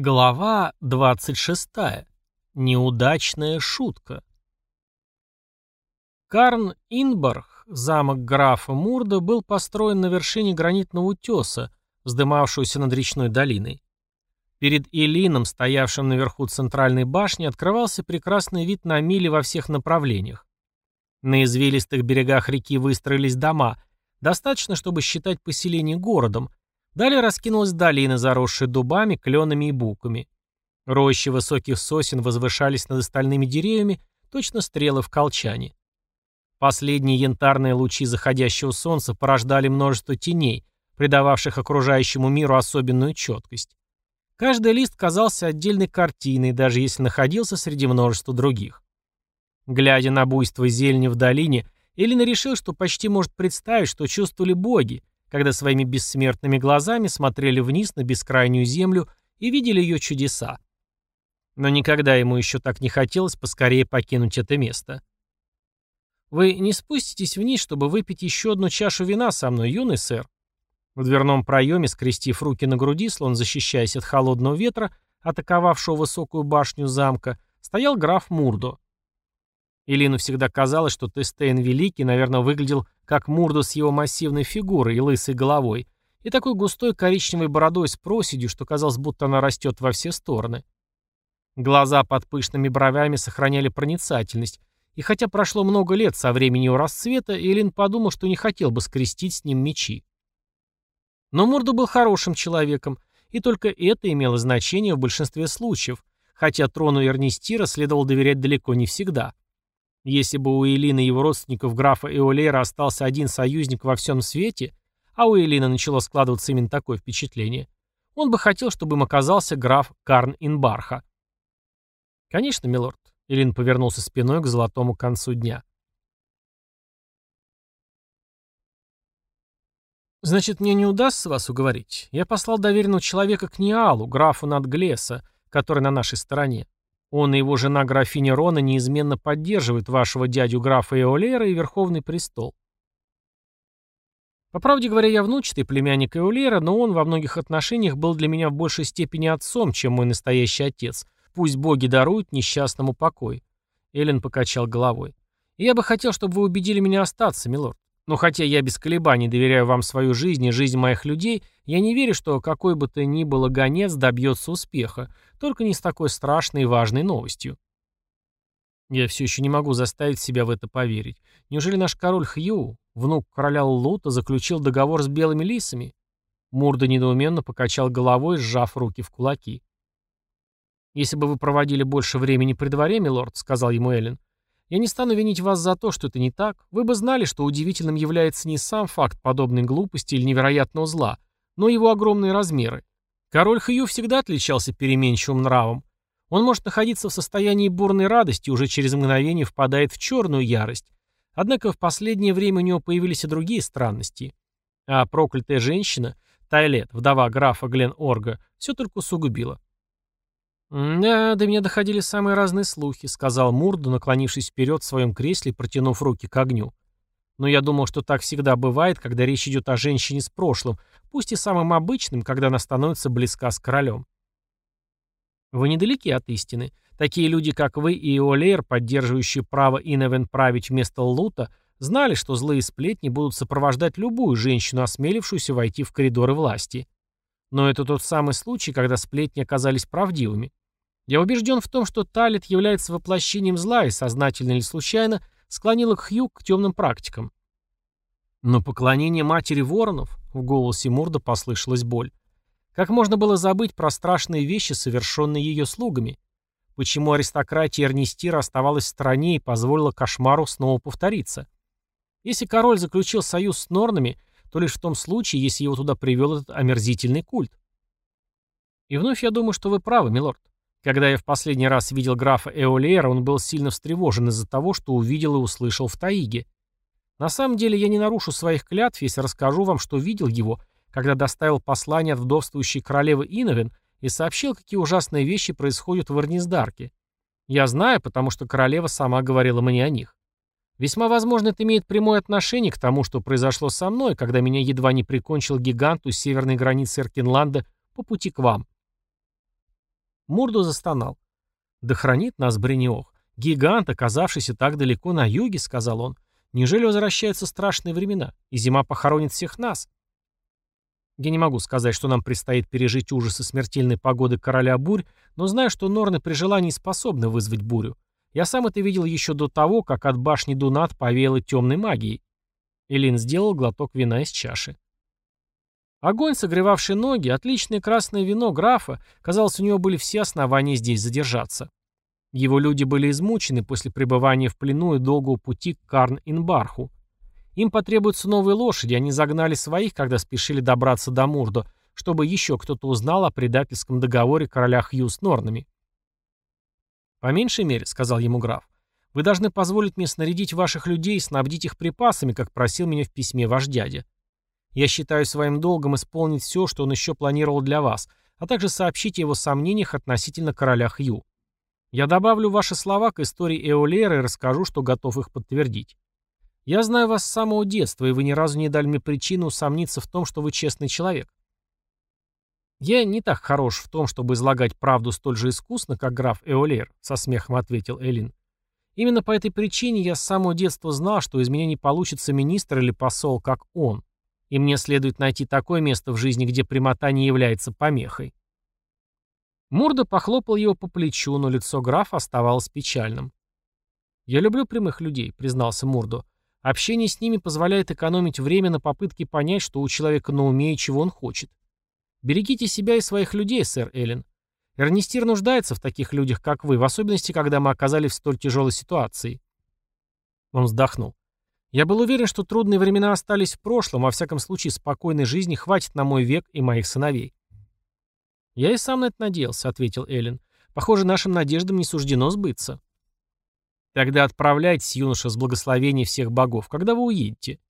Глава 26. Неудачная шутка. Карн Инбарх, замок графа Мурда, был построен на вершине гранитного утеса, вздымавшегося над речной долиной. Перед Элином, стоявшим наверху центральной башни, открывался прекрасный вид на мили во всех направлениях. На извилистых берегах реки выстроились дома, достаточно, чтобы считать поселение городом, Далее раскинулась долина, заросшая дубами, кленами и буками. Рощи высоких сосен возвышались над остальными деревьями, точно стрелы в колчане. Последние янтарные лучи заходящего солнца порождали множество теней, придававших окружающему миру особенную четкость. Каждый лист казался отдельной картиной, даже если находился среди множества других. Глядя на буйство зелени в долине, Элина решил, что почти может представить, что чувствовали боги, когда своими бессмертными глазами смотрели вниз на бескрайнюю землю и видели ее чудеса. Но никогда ему еще так не хотелось поскорее покинуть это место. «Вы не спуститесь вниз, чтобы выпить еще одну чашу вина со мной, юный сэр?» В дверном проеме, скрестив руки на груди, словно защищаясь от холодного ветра, атаковавшего высокую башню замка, стоял граф Мурдо. Илину всегда казалось, что Тестейн Великий, наверное, выглядел как Мурдо с его массивной фигурой и лысой головой, и такой густой коричневой бородой с проседью, что казалось, будто она растет во все стороны. Глаза под пышными бровями сохраняли проницательность, и хотя прошло много лет со времени его расцвета, Илин подумал, что не хотел бы скрестить с ним мечи. Но Мурдо был хорошим человеком, и только это имело значение в большинстве случаев, хотя трону Эрнистира следовало доверять далеко не всегда. Если бы у Элины и его родственников графа Эолера остался один союзник во всем свете, а у Элины начало складываться именно такое впечатление, он бы хотел, чтобы им оказался граф Карн Инбарха. «Конечно, милорд», — Элин повернулся спиной к золотому концу дня. «Значит, мне не удастся вас уговорить. Я послал доверенного человека к Ниалу, графу Надглеса, который на нашей стороне. Он и его жена графиня Рона неизменно поддерживают вашего дядю графа Эолера и Верховный престол. По правде говоря, я внучатый племянник Эолера, но он во многих отношениях был для меня в большей степени отцом, чем мой настоящий отец. Пусть боги даруют несчастному покой. Эллен покачал головой. И я бы хотел, чтобы вы убедили меня остаться, милорд. Но хотя я без колебаний доверяю вам свою жизнь и жизнь моих людей, я не верю, что какой бы то ни было гонец добьется успеха, только не с такой страшной и важной новостью. Я все еще не могу заставить себя в это поверить. Неужели наш король Хью, внук короля Лута, заключил договор с белыми лисами? Мурда недоуменно покачал головой, сжав руки в кулаки. «Если бы вы проводили больше времени при дворе, милорд», — сказал ему Эллен, я не стану винить вас за то, что это не так. Вы бы знали, что удивительным является не сам факт подобной глупости или невероятного зла, но его огромные размеры. Король Хью всегда отличался переменчивым нравом. Он может находиться в состоянии бурной радости и уже через мгновение впадает в черную ярость. Однако в последнее время у него появились и другие странности. А проклятая женщина, Тайлет, вдова графа Глен Орга, все только усугубила. «Да, до меня доходили самые разные слухи», — сказал Мурда, наклонившись вперед в своем кресле протянув руки к огню. «Но я думал, что так всегда бывает, когда речь идет о женщине с прошлым, пусть и самым обычным, когда она становится близка с королем». «Вы недалеки от истины. Такие люди, как вы и Иолейр, поддерживающие право Иневен править вместо Лута, знали, что злые сплетни будут сопровождать любую женщину, осмелившуюся войти в коридоры власти. Но это тот самый случай, когда сплетни оказались правдивыми. Я убежден в том, что Талит является воплощением зла и, сознательно или случайно, склонила Хью к темным практикам. Но поклонение матери воронов, в голосе Мурда послышалась боль. Как можно было забыть про страшные вещи, совершенные ее слугами? Почему аристократия Эрнистира оставалась в стороне и позволила кошмару снова повториться? Если король заключил союз с Норнами, то лишь в том случае, если его туда привел этот омерзительный культ. И вновь я думаю, что вы правы, милорд. Когда я в последний раз видел графа Эолиера, он был сильно встревожен из-за того, что увидел и услышал в Таиге. На самом деле я не нарушу своих клятв, если расскажу вам, что видел его, когда доставил послание от вдовствующей королевы Иновен и сообщил, какие ужасные вещи происходят в Арниздарке. Я знаю, потому что королева сама говорила мне о них. Весьма возможно, это имеет прямое отношение к тому, что произошло со мной, когда меня едва не прикончил гигант у северной границы Эркинланда по пути к вам. Мурду застонал. «Да хранит нас Брениох. Гигант, оказавшийся так далеко на юге», — сказал он. «Неужели возвращаются страшные времена, и зима похоронит всех нас?» Я не могу сказать, что нам предстоит пережить ужасы смертельной погоды короля бурь, но знаю, что Норны при желании способны вызвать бурю. Я сам это видел еще до того, как от башни Дунат повеяло темной магией. Элин сделал глоток вина из чаши. Огонь, согревавший ноги, отличное красное вино графа, казалось, у него были все основания здесь задержаться. Его люди были измучены после пребывания в плену и долгого пути к Карн-Инбарху. Им потребуются новые лошади, они загнали своих, когда спешили добраться до Мурдо, чтобы еще кто-то узнал о предательском договоре короля Хью с Норнами. «По меньшей мере», — сказал ему граф, — «вы должны позволить мне снарядить ваших людей и снабдить их припасами, как просил меня в письме ваш дядя. Я считаю своим долгом исполнить все, что он еще планировал для вас, а также сообщить о его сомнениях относительно короля Хью. Я добавлю ваши слова к истории Эолеры и расскажу, что готов их подтвердить. Я знаю вас с самого детства, и вы ни разу не дали мне причину усомниться в том, что вы честный человек. Я не так хорош в том, чтобы излагать правду столь же искусно, как граф Эолер, со смехом ответил Элин. Именно по этой причине я с самого детства знал, что из меня не получится министр или посол, как он. И мне следует найти такое место в жизни, где прямота не является помехой. Мурда похлопал его по плечу, но лицо графа оставалось печальным. «Я люблю прямых людей», — признался Мурдо. Общение с ними позволяет экономить время на попытке понять, что у человека на уме и чего он хочет. Берегите себя и своих людей, сэр Эллен. Эрнистир нуждается в таких людях, как вы, в особенности, когда мы оказались в столь тяжелой ситуации. Он вздохнул. Я был уверен, что трудные времена остались в прошлом, во всяком случае спокойной жизни хватит на мой век и моих сыновей. Я и сам на это надеялся, ответил Эллен. Похоже, нашим надеждам не суждено сбыться. Тогда отправляйтесь, юноша, с благословения всех богов. Когда вы уедете?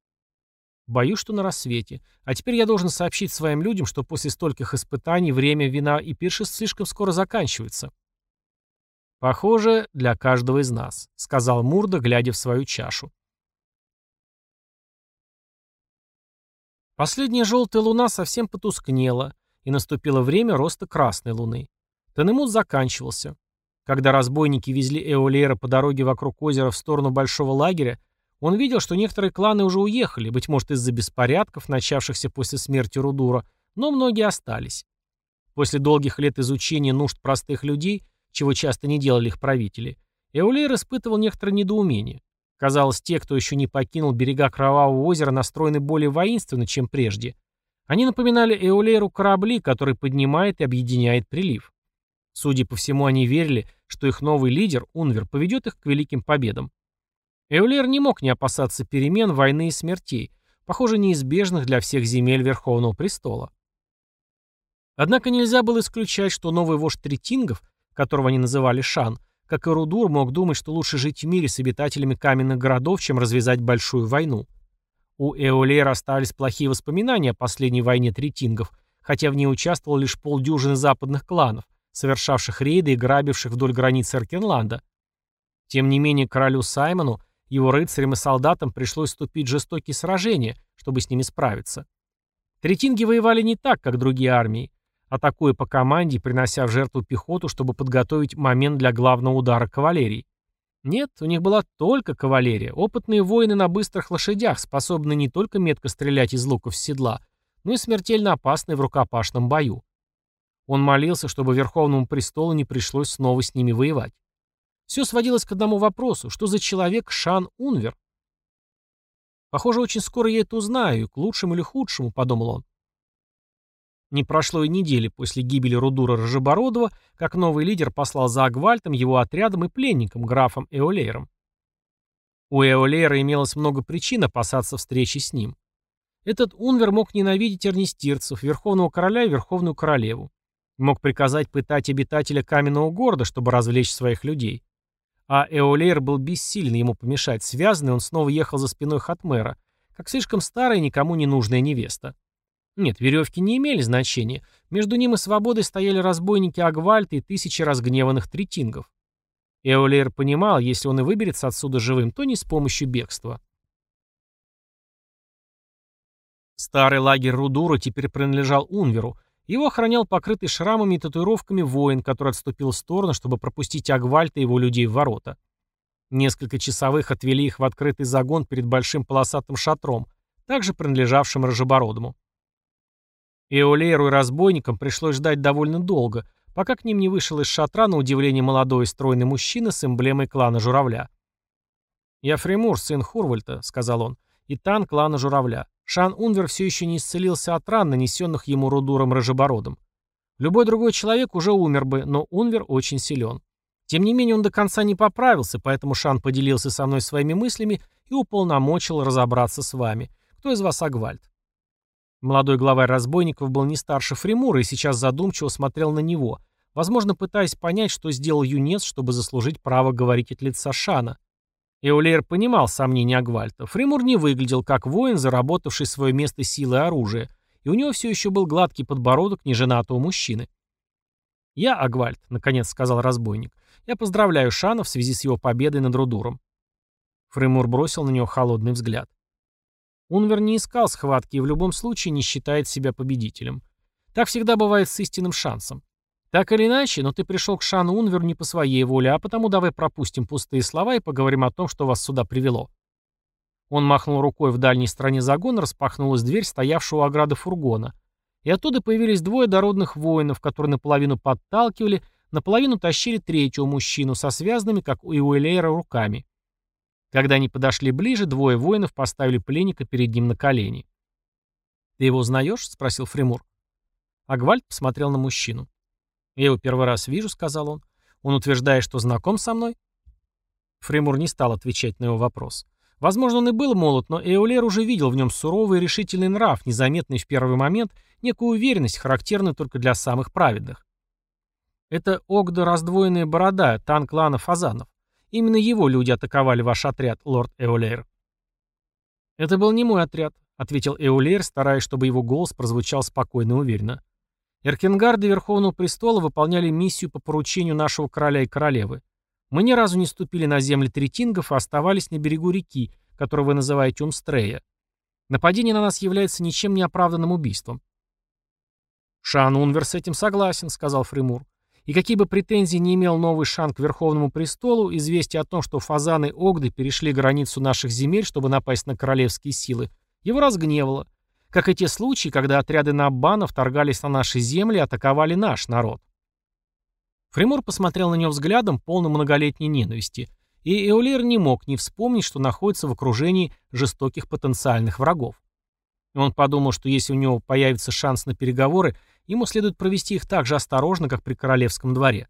Боюсь, что на рассвете. А теперь я должен сообщить своим людям, что после стольких испытаний время вина и пиршеств слишком скоро заканчивается. Похоже, для каждого из нас, сказал Мурда, глядя в свою чашу. Последняя желтая луна совсем потускнела, и наступило время роста красной луны. Тенемут заканчивался. Когда разбойники везли Эолера по дороге вокруг озера в сторону большого лагеря, он видел, что некоторые кланы уже уехали, быть может из-за беспорядков, начавшихся после смерти Рудура, но многие остались. После долгих лет изучения нужд простых людей, чего часто не делали их правители, Эолейр испытывал некоторое недоумение. Казалось, те, кто еще не покинул берега Кровавого озера, настроены более воинственно, чем прежде. Они напоминали Эолейру корабли, который поднимает и объединяет прилив. Судя по всему, они верили, что их новый лидер, Унвер, поведет их к великим победам. Эулер не мог не опасаться перемен, войны и смертей, похоже, неизбежных для всех земель Верховного Престола. Однако нельзя было исключать, что новый вождь Третингов, которого они называли Шан, как и Рудур, мог думать, что лучше жить в мире с обитателями каменных городов, чем развязать большую войну. У Эолера остались плохие воспоминания о последней войне Третингов, хотя в ней участвовал лишь полдюжины западных кланов, совершавших рейды и грабивших вдоль границ Эркенланда. Тем не менее, королю Саймону, его рыцарям и солдатам пришлось вступить в жестокие сражения, чтобы с ними справиться. Третинги воевали не так, как другие армии, атакуя по команде, принося в жертву пехоту, чтобы подготовить момент для главного удара кавалерии. Нет, у них была только кавалерия, опытные воины на быстрых лошадях, способные не только метко стрелять из луков с седла, но и смертельно опасные в рукопашном бою. Он молился, чтобы Верховному престолу не пришлось снова с ними воевать. Все сводилось к одному вопросу, что за человек Шан Унвер? Похоже, очень скоро я это узнаю, к лучшему или худшему, подумал он. Не прошло и недели после гибели Рудура Рожебородова, как новый лидер послал за Агвальтом, его отрядом и пленником, графом Эолейром. У Эолейра имелось много причин опасаться встречи с ним. Этот Унвер мог ненавидеть эрнистирцев, Верховного Короля и Верховную Королеву. Мог приказать пытать обитателя каменного города, чтобы развлечь своих людей. А Эолейр был бессилен ему помешать. Связанный он снова ехал за спиной Хатмера, как слишком старая никому не нужная невеста. Нет, веревки не имели значения. Между ним и свободой стояли разбойники Агвальта и тысячи разгневанных третингов. Эолейр понимал, если он и выберется отсюда живым, то не с помощью бегства. Старый лагерь Рудура теперь принадлежал Унверу, Его охранял покрытый шрамами и татуировками воин, который отступил в сторону, чтобы пропустить Агвальта и его людей в ворота. Несколько часовых отвели их в открытый загон перед большим полосатым шатром, также принадлежавшим Рожебородому. Эолейру и разбойникам пришлось ждать довольно долго, пока к ним не вышел из шатра на удивление молодой и стройный мужчина с эмблемой клана Журавля. «Я Фримур, сын Хурвальта», — сказал он, — «и тан клана Журавля. Шан Унвер все еще не исцелился от ран, нанесенных ему Рудуром Рожебородом. Любой другой человек уже умер бы, но Унвер очень силен. Тем не менее он до конца не поправился, поэтому Шан поделился со мной своими мыслями и уполномочил разобраться с вами. Кто из вас Агвальд? Молодой главарь разбойников был не старше Фримура и сейчас задумчиво смотрел на него, возможно, пытаясь понять, что сделал юнец, чтобы заслужить право говорить от лица Шана. Эолейр понимал сомнения Агвальта. Фримур не выглядел как воин, заработавший свое место силы и оружия, и у него все еще был гладкий подбородок неженатого мужчины. «Я Агвальд», — наконец сказал разбойник. «Я поздравляю Шана в связи с его победой над Рудуром». Фримур бросил на него холодный взгляд. Унвер не искал схватки и в любом случае не считает себя победителем. Так всегда бывает с истинным шансом. Так или иначе, но ты пришел к Шану Унверу не по своей воле, а потому давай пропустим пустые слова и поговорим о том, что вас сюда привело. Он махнул рукой в дальней стороне загона, распахнулась дверь стоявшего у ограды фургона. И оттуда появились двое дородных воинов, которые наполовину подталкивали, наполовину тащили третьего мужчину со связанными, как у Иуэлейра, руками. Когда они подошли ближе, двое воинов поставили пленника перед ним на колени. «Ты его узнаешь?» — спросил Фримур. Агвальд посмотрел на мужчину. «Я его первый раз вижу», — сказал он. «Он утверждает, что знаком со мной?» Фримур не стал отвечать на его вопрос. Возможно, он и был молод, но Эолер уже видел в нем суровый и решительный нрав, незаметный в первый момент, некую уверенность, характерную только для самых праведных. Это Огда раздвоенная борода, танк клана Фазанов. Именно его люди атаковали ваш отряд, лорд Эолер. «Это был не мой отряд», — ответил Эолер, стараясь, чтобы его голос прозвучал спокойно и уверенно. Эркенгарды Верховного Престола выполняли миссию по поручению нашего короля и королевы. Мы ни разу не ступили на земли третингов и оставались на берегу реки, которую вы называете Умстрея. Нападение на нас является ничем не оправданным убийством. «Шан Унвер с этим согласен», — сказал Фримур. И какие бы претензии не имел новый Шан к Верховному Престолу, известие о том, что фазаны Огды перешли границу наших земель, чтобы напасть на королевские силы, его разгневало как и те случаи, когда отряды Наббана вторгались на наши земли и атаковали наш народ. Фримур посмотрел на него взглядом, полным многолетней ненависти, и Эолер не мог не вспомнить, что находится в окружении жестоких потенциальных врагов. Он подумал, что если у него появится шанс на переговоры, ему следует провести их так же осторожно, как при королевском дворе.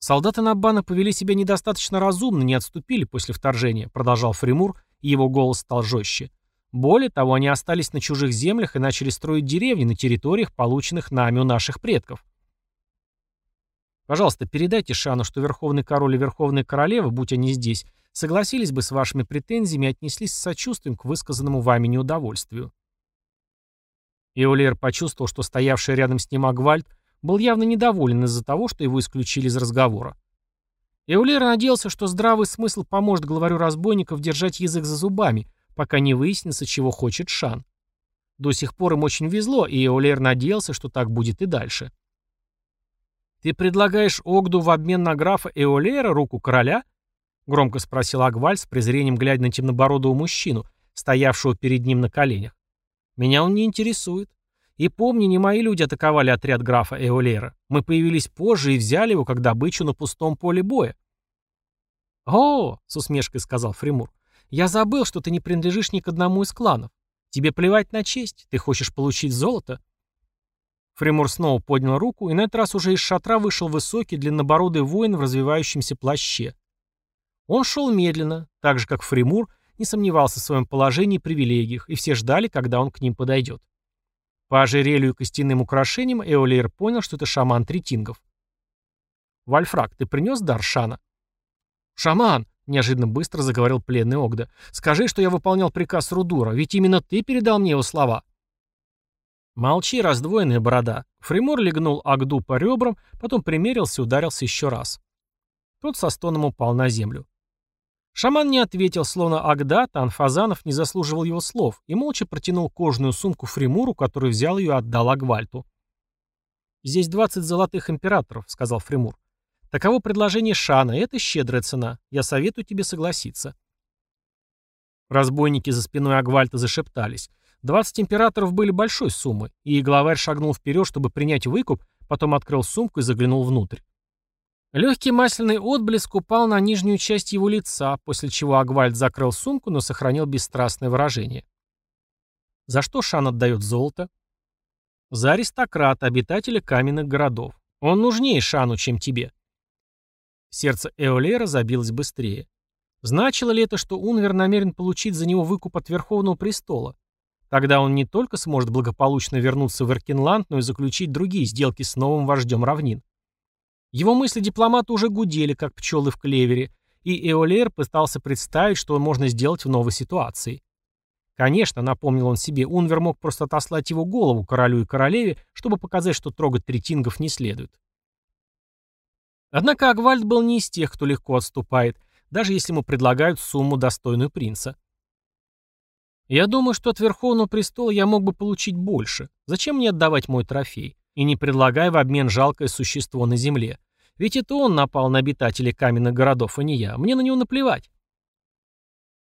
Солдаты Наббана повели себя недостаточно разумно, не отступили после вторжения, продолжал Фримур, и его голос стал жестче. Более того, они остались на чужих землях и начали строить деревни на территориях, полученных нами у наших предков. Пожалуйста, передайте Шану, что Верховный Король и Верховная Королева, будь они здесь, согласились бы с вашими претензиями и отнеслись с сочувствием к высказанному вами неудовольствию. Иолер почувствовал, что стоявший рядом с ним Агвальд был явно недоволен из-за того, что его исключили из разговора. Эулер надеялся, что здравый смысл поможет главарю разбойников держать язык за зубами, пока не выяснится, чего хочет Шан. До сих пор им очень везло, и Эолер надеялся, что так будет и дальше. «Ты предлагаешь Огду в обмен на графа Эолера руку короля?» — громко спросил Агваль с презрением, глядя на темнобородого мужчину, стоявшего перед ним на коленях. «Меня он не интересует. И помни, не мои люди атаковали отряд графа Эолера. Мы появились позже и взяли его как добычу на пустом поле боя». «О!» — с усмешкой сказал Фримур. Я забыл, что ты не принадлежишь ни к одному из кланов. Тебе плевать на честь, ты хочешь получить золото?» Фримур снова поднял руку, и на этот раз уже из шатра вышел высокий, длиннобородый воин в развивающемся плаще. Он шел медленно, так же, как Фримур, не сомневался в своем положении и привилегиях, и все ждали, когда он к ним подойдет. По ожерелью и костяным украшениям Эолейр понял, что это шаман Третингов. «Вальфрак, ты принес дар Шана?» «Шаман!» Неожиданно быстро заговорил пленный Огда. «Скажи, что я выполнял приказ Рудура, ведь именно ты передал мне его слова». «Молчи, раздвоенная борода». Фримор легнул Агду по ребрам, потом примерился и ударился еще раз. Тот со стоном упал на землю. Шаман не ответил, словно Агдат, а Анфазанов не заслуживал его слов, и молча протянул кожаную сумку Фримуру, который взял ее и отдал Агвальту. «Здесь 20 золотых императоров», — сказал Фримур. «Таково предложение Шана, это щедрая цена. Я советую тебе согласиться». Разбойники за спиной Агвальта зашептались. Двадцать императоров были большой суммой, и главарь шагнул вперед, чтобы принять выкуп, потом открыл сумку и заглянул внутрь. Легкий масляный отблеск упал на нижнюю часть его лица, после чего Агвальд закрыл сумку, но сохранил бесстрастное выражение. За что Шан отдает золото? За аристократа, обитателя каменных городов. Он нужнее Шану, чем тебе. Сердце Эолера забилось быстрее. Значило ли это, что Унвер намерен получить за него выкуп от Верховного престола? Тогда он не только сможет благополучно вернуться в Эркинланд, но и заключить другие сделки с новым вождем равнин. Его мысли дипломата уже гудели, как пчелы в клевере, и Эолер пытался представить, что можно сделать в новой ситуации. Конечно, напомнил он себе, Унвер мог просто отослать его голову королю и королеве, чтобы показать, что трогать третингов не следует. Однако Агвальд был не из тех, кто легко отступает, даже если ему предлагают сумму, достойную принца. Я думаю, что от Верховного престола я мог бы получить больше. Зачем мне отдавать мой трофей? И не предлагая в обмен жалкое существо на земле. Ведь это он напал на обитателей каменных городов, а не я. Мне на него наплевать.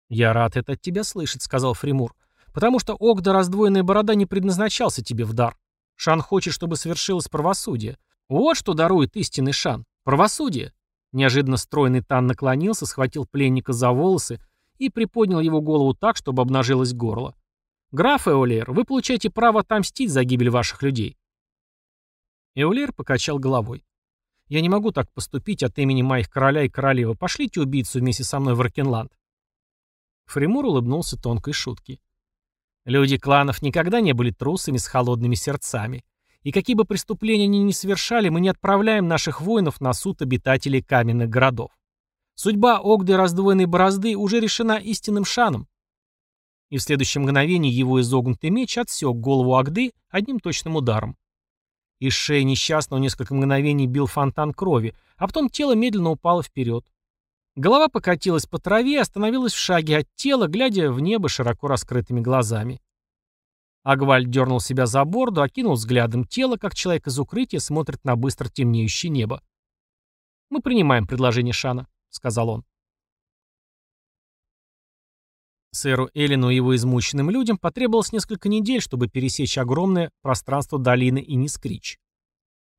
«Я рад это от тебя слышать», — сказал Фримур. «Потому что Огда раздвоенная борода не предназначался тебе в дар. Шан хочет, чтобы свершилось правосудие. Вот что дарует истинный Шан. Правосудие». Неожиданно стройный Тан наклонился, схватил пленника за волосы и приподнял его голову так, чтобы обнажилось горло. «Граф Эолер, вы получаете право отомстить за гибель ваших людей». Эолер покачал головой. «Я не могу так поступить от имени моих короля и королевы. Пошлите убийцу вместе со мной в Аркенланд». Фримур улыбнулся тонкой шутки. Люди кланов никогда не были трусами с холодными сердцами. И какие бы преступления они ни совершали, мы не отправляем наших воинов на суд обитателей каменных городов. Судьба Огды раздвоенной борозды уже решена истинным шаном. И в следующее мгновение его изогнутый меч отсек голову Агды одним точным ударом. Из шеи несчастного несколько мгновений бил фонтан крови, а потом тело медленно упало вперед. Голова покатилась по траве и остановилась в шаге от тела, глядя в небо широко раскрытыми глазами. Агваль дернул себя за борду, окинул взглядом тело, как человек из укрытия смотрит на быстро темнеющее небо. «Мы принимаем предложение Шана», — сказал он. Сэру Эллину и его измученным людям потребовалось несколько недель, чтобы пересечь огромное пространство долины Инискрич.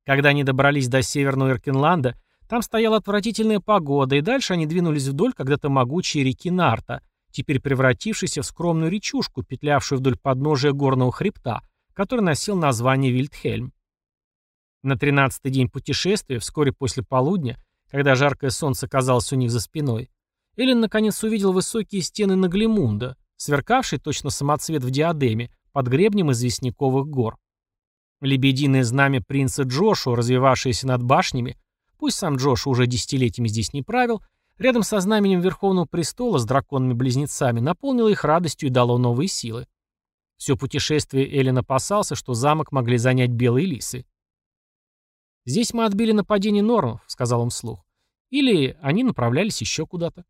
Когда они добрались до северного Иркинланда, там стояла отвратительная погода, и дальше они двинулись вдоль когда-то могучей реки Нарта, теперь превратившейся в скромную речушку, петлявшую вдоль подножия горного хребта, который носил название Вильдхельм. На тринадцатый день путешествия, вскоре после полудня, когда жаркое солнце казалось у них за спиной, Эллен наконец увидел высокие стены Наглимунда, сверкавший точно самоцвет в диадеме, под гребнем известняковых гор. Лебединое знамя принца Джошу, развивавшееся над башнями, пусть сам Джошу уже десятилетиями здесь не правил, рядом со знаменем Верховного Престола с драконами-близнецами наполнило их радостью и дало новые силы. Все путешествие Эллен опасался, что замок могли занять белые лисы. «Здесь мы отбили нападение нормов», — сказал он вслух. «Или они направлялись еще куда-то».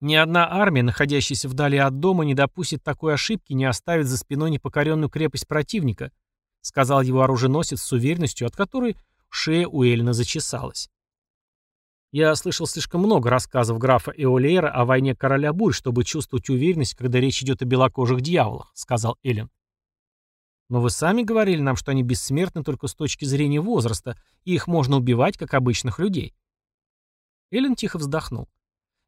Ни одна армия, находящаяся вдали от дома, не допустит такой ошибки, не оставит за спиной непокоренную крепость противника, сказал его оруженосец с уверенностью, от которой шея у Эллина зачесалась. Я слышал слишком много рассказов графа Эолейра о войне короля Бурь, чтобы чувствовать уверенность, когда речь идет о белокожих дьяволах, сказал Эллен. Но вы сами говорили нам, что они бессмертны только с точки зрения возраста, и их можно убивать, как обычных людей. Эллен тихо вздохнул.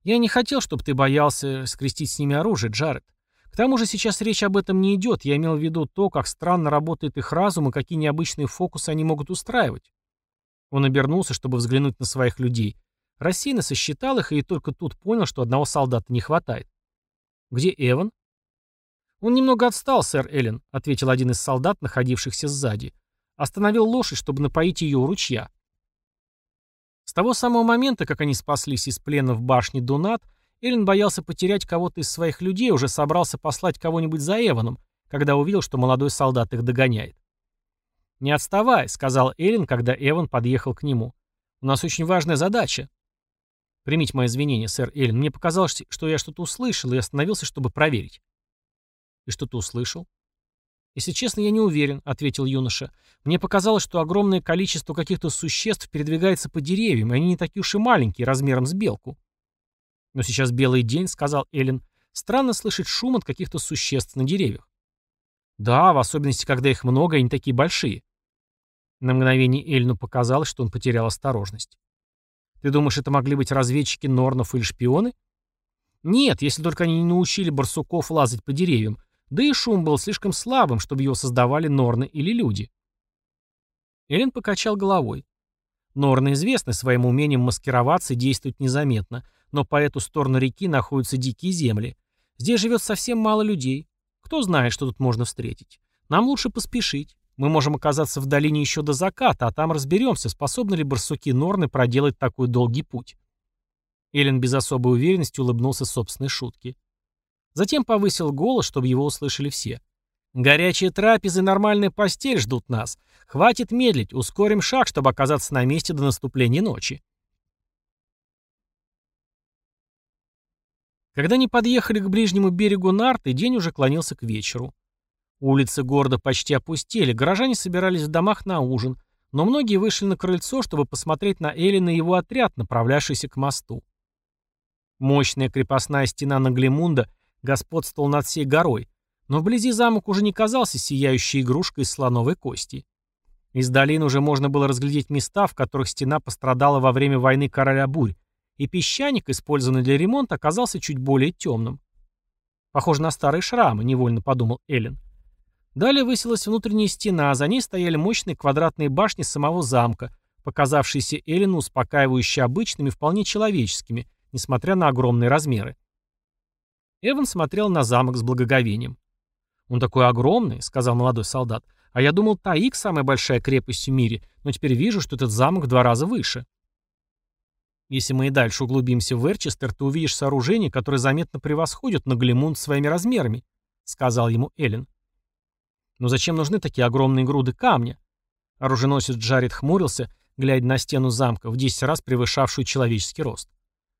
Я не хотел, чтобы ты боялся скрестить с ними оружие, Джаред. К тому же сейчас речь об этом не идет, я имел в виду то, как странно работает их разум и какие необычные фокусы они могут устраивать. Он обернулся, чтобы взглянуть на своих людей. Рассеянно сосчитал их и только тут понял, что одного солдата не хватает. «Где Эван?» «Он немного отстал, сэр Эллен», — ответил один из солдат, находившихся сзади. «Остановил лошадь, чтобы напоить ее у ручья». С того самого момента, как они спаслись из плена в башне Дунат, Эллен боялся потерять кого-то из своих людей, уже собрался послать кого-нибудь за Эваном, когда увидел, что молодой солдат их догоняет. «Не отставай», — сказал Эллен, когда Эван подъехал к нему. «У нас очень важная задача». «Примите мои извинения, сэр Эллен. Мне показалось, что я что-то услышал и остановился, чтобы проверить». И что ты услышал? «Если честно, я не уверен», — ответил юноша. «Мне показалось, что огромное количество каких-то существ передвигается по деревьям, и они не такие уж и маленькие, размером с белку». «Но сейчас белый день», — сказал Эллен. «Странно слышать шум от каких-то существ на деревьях». «Да, в особенности, когда их много, и они такие большие». На мгновение Эльну показалось, что он потерял осторожность. «Ты думаешь, это могли быть разведчики Норнов или шпионы?» «Нет, если только они не научили барсуков лазать по деревьям, да и шум был слишком слабым, чтобы его создавали Норны или люди». Эллен покачал головой. Норны известны своим умением маскироваться и действовать незаметно, но по эту сторону реки находятся дикие земли. Здесь живет совсем мало людей. Кто знает, что тут можно встретить. Нам лучше поспешить. Мы можем оказаться в долине еще до заката, а там разберемся, способны ли барсуки Норны проделать такой долгий путь. Эллен без особой уверенности улыбнулся собственной шутке. Затем повысил голос, чтобы его услышали все. «Горячие трапезы и нормальная постель ждут нас. Хватит медлить, ускорим шаг, чтобы оказаться на месте до наступления ночи». Когда они подъехали к ближнему берегу Нарты, день уже клонился к вечеру. Улицы города почти опустели, горожане собирались в домах на ужин, но многие вышли на крыльцо, чтобы посмотреть на Эллина и его отряд, направлявшийся к мосту. Мощная крепостная стена Наглемунда господствовал над всей горой, но вблизи замок уже не казался сияющей игрушкой из слоновой кости. Из долины уже можно было разглядеть места, в которых стена пострадала во время войны короля Бурь, и песчаник, использованный для ремонта, оказался чуть более темным. Похоже на старые шрамы, невольно подумал Эллен. Далее высилась внутренняя стена, а за ней стояли мощные квадратные башни самого замка, показавшиеся Эллену успокаивающе обычными, вполне человеческими, несмотря на огромные размеры. Эван смотрел на замок с благоговением. «Он такой огромный», — сказал молодой солдат. «А я думал, Таик — самая большая крепость в мире, но теперь вижу, что этот замок в два раза выше». Если мы и дальше углубимся в Эрчестер, ты увидишь сооружения, которые заметно превосходят Наглемунд своими размерами», — сказал ему Эллен. «Но зачем нужны такие огромные груды камня?» Оруженосец Джаред хмурился, глядя на стену замка, в 10 раз превышавшую человеческий рост.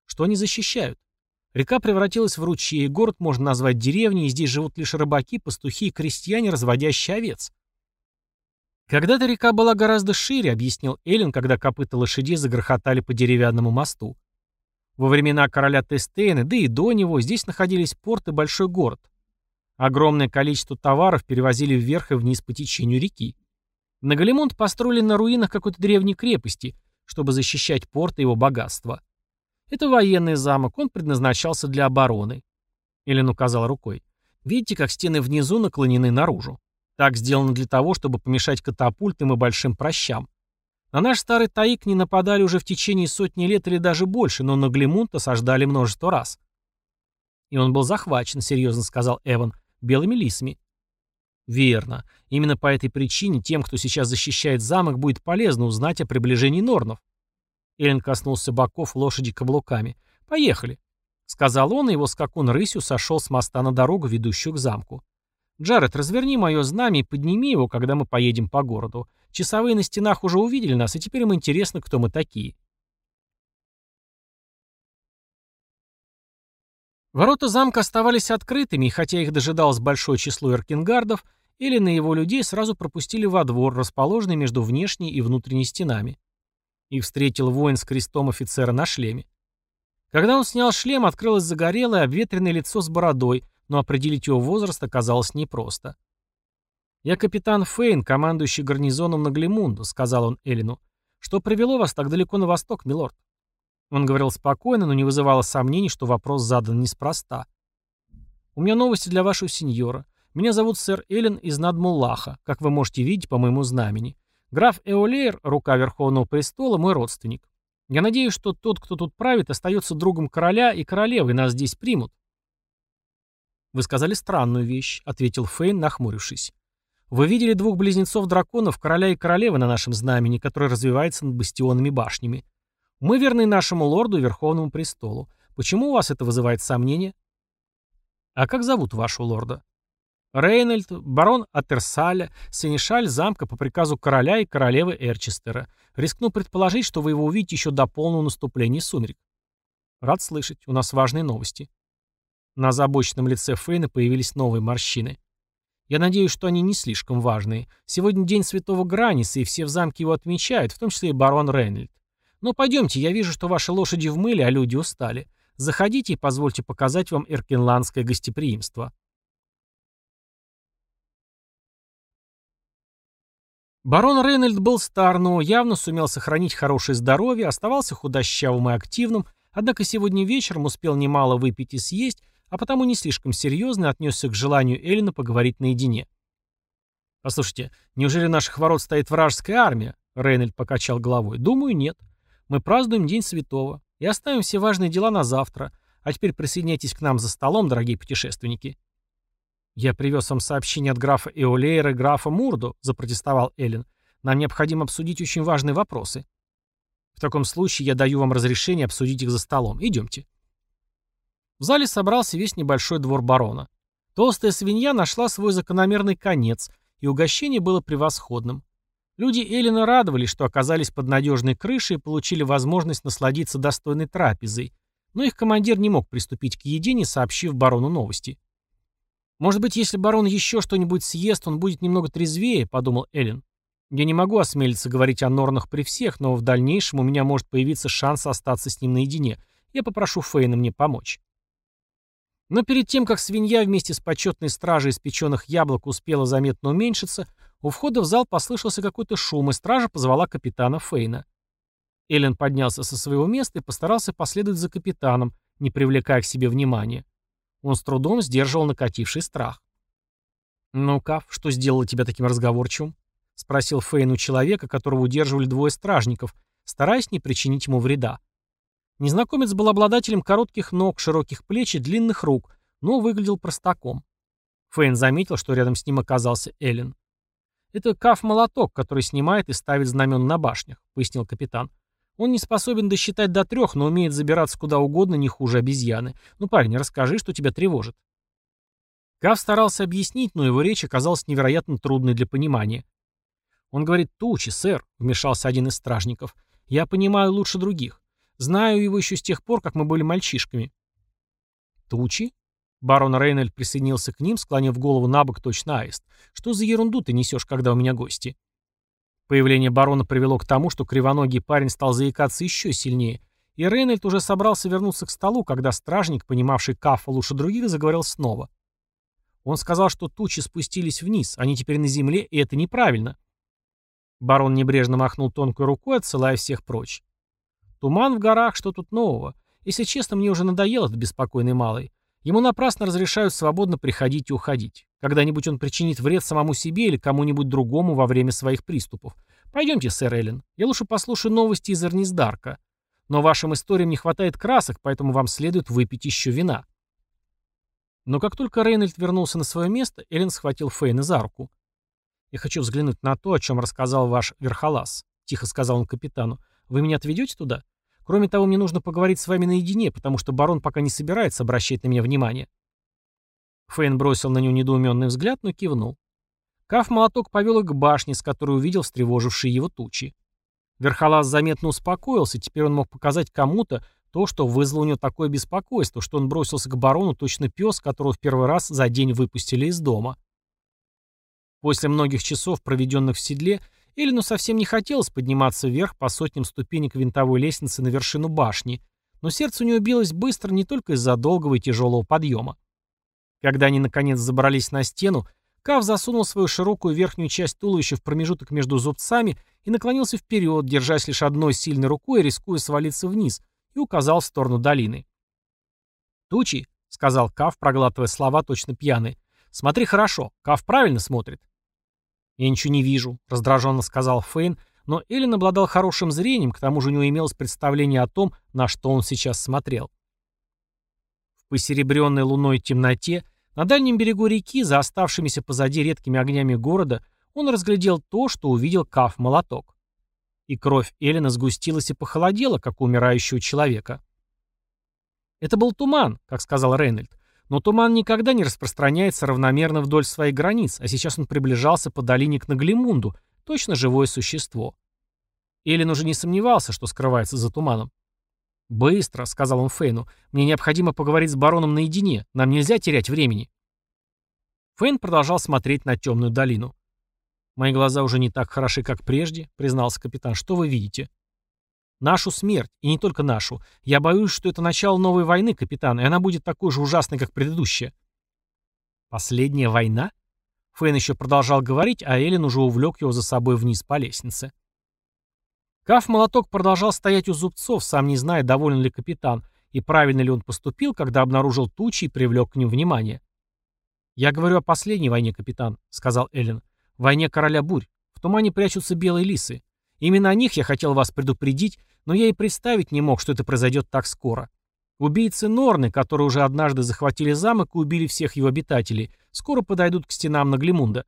«Что они защищают? Река превратилась в ручей, город можно назвать деревней, и здесь живут лишь рыбаки, пастухи и крестьяне, разводящие овец. Когда-то река была гораздо шире, объяснил Эллен, когда копыта лошадей загрохотали по деревянному мосту. Во времена короля Тестейна, да и до него, здесь находились порт и большой город. Огромное количество товаров перевозили вверх и вниз по течению реки. Нагалемонт построили на руинах какой-то древней крепости, чтобы защищать порт и его богатство. Это военный замок, он предназначался для обороны. Эллен указал рукой. Видите, как стены внизу наклонены наружу? Так сделано для того, чтобы помешать катапультам и большим прощам. На наш старый таик не нападали уже в течение сотни лет или даже больше, но на Глемунт осаждали множество раз. И он был захвачен, серьезно сказал Эван, белыми лисами. Верно. Именно по этой причине тем, кто сейчас защищает замок, будет полезно узнать о приближении норнов. Эллен коснулся боков лошади каблуками. «Поехали», — сказал он, и его скакун рысью сошел с моста на дорогу, ведущую к замку. «Джаред, разверни мое знамя и подними его, когда мы поедем по городу. Часовые на стенах уже увидели нас, и теперь им интересно, кто мы такие». Ворота замка оставались открытыми, и хотя их дожидалось большое число эркингардов, Эллен и его людей сразу пропустили во двор, расположенный между внешней и внутренней стенами. Их встретил воин с крестом офицера на шлеме. Когда он снял шлем, открылось загорелое, обветренное лицо с бородой, но определить его возраст оказалось непросто. «Я капитан Фейн, командующий гарнизоном на Глемунду», — сказал он Элину. «Что привело вас так далеко на восток, милорд?» Он говорил спокойно, но не вызывало сомнений, что вопрос задан неспроста. «У меня новости для вашего сеньора. Меня зовут сэр Эллен из Надмуллаха, как вы можете видеть по моему знамени. Граф Эолейр, рука Верховного Престола, мой родственник. Я надеюсь, что тот, кто тут правит, остается другом короля и королевы, и нас здесь примут. «Вы сказали странную вещь», — ответил Фейн, нахмурившись. «Вы видели двух близнецов-драконов, короля и королевы на нашем знамени, который развивается над бастионными башнями. Мы верны нашему лорду и Верховному престолу. Почему у вас это вызывает сомнения?» «А как зовут вашего лорда?» «Рейнольд, барон Атерсаля, сенешаль замка по приказу короля и королевы Эрчестера. Рискну предположить, что вы его увидите еще до полного наступления сумерек». «Рад слышать. У нас важные новости». На озабоченном лице Фейна появились новые морщины. Я надеюсь, что они не слишком важные. Сегодня день Святого Граниса, и все в замке его отмечают, в том числе и барон Рейнольд. Но пойдемте, я вижу, что ваши лошади в мыле, а люди устали. Заходите и позвольте показать вам эркинландское гостеприимство. Барон Рейнольд был стар, но явно сумел сохранить хорошее здоровье, оставался худощавым и активным, однако сегодня вечером успел немало выпить и съесть, а потому не слишком серьезно отнесся к желанию Эллина поговорить наедине. «Послушайте, неужели наших ворот стоит вражеская армия?» Рейнольд покачал головой. «Думаю, нет. Мы празднуем День Святого и оставим все важные дела на завтра. А теперь присоединяйтесь к нам за столом, дорогие путешественники». «Я привез вам сообщение от графа Эолейра и графа Мурду», — запротестовал Эллен. «Нам необходимо обсудить очень важные вопросы». «В таком случае я даю вам разрешение обсудить их за столом. Идемте». В зале собрался весь небольшой двор барона. Толстая свинья нашла свой закономерный конец, и угощение было превосходным. Люди Эллина радовались, что оказались под надежной крышей и получили возможность насладиться достойной трапезой, но их командир не мог приступить к еде, не сообщив барону новости. «Может быть, если барон еще что-нибудь съест, он будет немного трезвее», — подумал Эллен. «Я не могу осмелиться говорить о Норнах при всех, но в дальнейшем у меня может появиться шанс остаться с ним наедине. Я попрошу Фейна мне помочь». Но перед тем, как свинья вместе с почетной стражей из печеных яблок успела заметно уменьшиться, у входа в зал послышался какой-то шум, и стража позвала капитана Фейна. Эллен поднялся со своего места и постарался последовать за капитаном, не привлекая к себе внимания. Он с трудом сдерживал накативший страх. «Ну, Кав, что сделало тебя таким разговорчивым?» — спросил Фейн у человека, которого удерживали двое стражников, стараясь не причинить ему вреда. Незнакомец был обладателем коротких ног, широких плеч и длинных рук, но выглядел простаком. Фейн заметил, что рядом с ним оказался Эллен. «Это Каф-молоток, который снимает и ставит знамен на башнях», — пояснил капитан. Он не способен досчитать до трех, но умеет забираться куда угодно, не хуже обезьяны. Ну, парень, расскажи, что тебя тревожит. Кав старался объяснить, но его речь оказалась невероятно трудной для понимания. Он говорит «тучи, сэр», — вмешался один из стражников. «Я понимаю лучше других. Знаю его еще с тех пор, как мы были мальчишками». «Тучи?» Барон Рейнольд присоединился к ним, склонив голову на бок точно аист. «Что за ерунду ты несешь, когда у меня гости?» Появление барона привело к тому, что кривоногий парень стал заикаться еще сильнее, и Рейнольд уже собрался вернуться к столу, когда стражник, понимавший Кафа лучше других, заговорил снова. Он сказал, что тучи спустились вниз, они теперь на земле, и это неправильно. Барон небрежно махнул тонкой рукой, отсылая всех прочь. Туман в горах, что тут нового? Если честно, мне уже надоел этот беспокойный малый. Ему напрасно разрешают свободно приходить и уходить. Когда-нибудь он причинит вред самому себе или кому-нибудь другому во время своих приступов. Пойдемте, сэр Эллен. Я лучше послушаю новости из Эрнисдарка. Но вашим историям не хватает красок, поэтому вам следует выпить еще вина. Но как только Рейнольд вернулся на свое место, Эллен схватил Фейна за руку. «Я хочу взглянуть на то, о чем рассказал ваш Верхолаз», — тихо сказал он капитану. «Вы меня отведете туда? Кроме того, мне нужно поговорить с вами наедине, потому что барон пока не собирается обращать на меня внимание». Фейн бросил на него недоуменный взгляд, но кивнул. Каф-молоток повел их к башне, с которой увидел встревожившие его тучи. Верхолаз заметно успокоился, теперь он мог показать кому-то то, что вызвало у него такое беспокойство, что он бросился к барону точно пес, которого в первый раз за день выпустили из дома. После многих часов, проведенных в седле, Эллину совсем не хотелось подниматься вверх по сотням ступенек винтовой лестницы на вершину башни, но сердце у него билось быстро не только из-за долгого и тяжелого подъема. Когда они наконец забрались на стену, Кав засунул свою широкую верхнюю часть туловища в промежуток между зубцами и наклонился вперед, держась лишь одной сильной рукой, рискуя свалиться вниз, и указал в сторону долины. «Тучи», — сказал Кав, проглатывая слова точно пьяный. «Смотри хорошо, Кав правильно смотрит». «Я ничего не вижу», — раздраженно сказал Фейн, но Эллен обладал хорошим зрением, к тому же у него имелось представление о том, на что он сейчас смотрел. В посеребренной луной темноте на дальнем берегу реки, за оставшимися позади редкими огнями города, он разглядел то, что увидел Каф-молоток. И кровь Эллина сгустилась и похолодела, как у умирающего человека. Это был туман, как сказал Рейнольд, но туман никогда не распространяется равномерно вдоль своих границ, а сейчас он приближался по долине к Наглимунду, точно живое существо. Эллин уже не сомневался, что скрывается за туманом. «Быстро», — сказал он Фейну, — «мне необходимо поговорить с бароном наедине. Нам нельзя терять времени». Фейн продолжал смотреть на темную долину. «Мои глаза уже не так хороши, как прежде», — признался капитан. «Что вы видите?» «Нашу смерть, и не только нашу. Я боюсь, что это начало новой войны, капитан, и она будет такой же ужасной, как предыдущая». «Последняя война?» Фейн еще продолжал говорить, а Эллен уже увлек его за собой вниз по лестнице. Каф-молоток продолжал стоять у зубцов, сам не зная, доволен ли капитан, и правильно ли он поступил, когда обнаружил тучи и привлек к ним внимание. «Я говорю о последней войне, капитан», — сказал Эллен. «Войне короля бурь. В тумане прячутся белые лисы. Именно о них я хотел вас предупредить, но я и представить не мог, что это произойдет так скоро. Убийцы Норны, которые уже однажды захватили замок и убили всех его обитателей, скоро подойдут к стенам Наглимунда».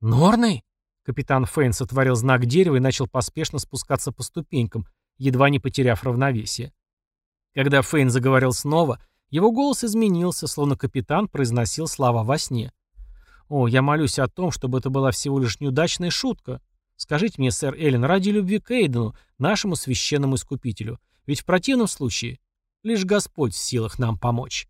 «Норны?» Капитан Фейн сотворил знак дерева и начал поспешно спускаться по ступенькам, едва не потеряв равновесие. Когда Фейн заговорил снова, его голос изменился, словно капитан произносил слова во сне. «О, я молюсь о том, чтобы это была всего лишь неудачная шутка. Скажите мне, сэр Эллен, ради любви к Эйдену, нашему священному искупителю. Ведь в противном случае лишь Господь в силах нам помочь».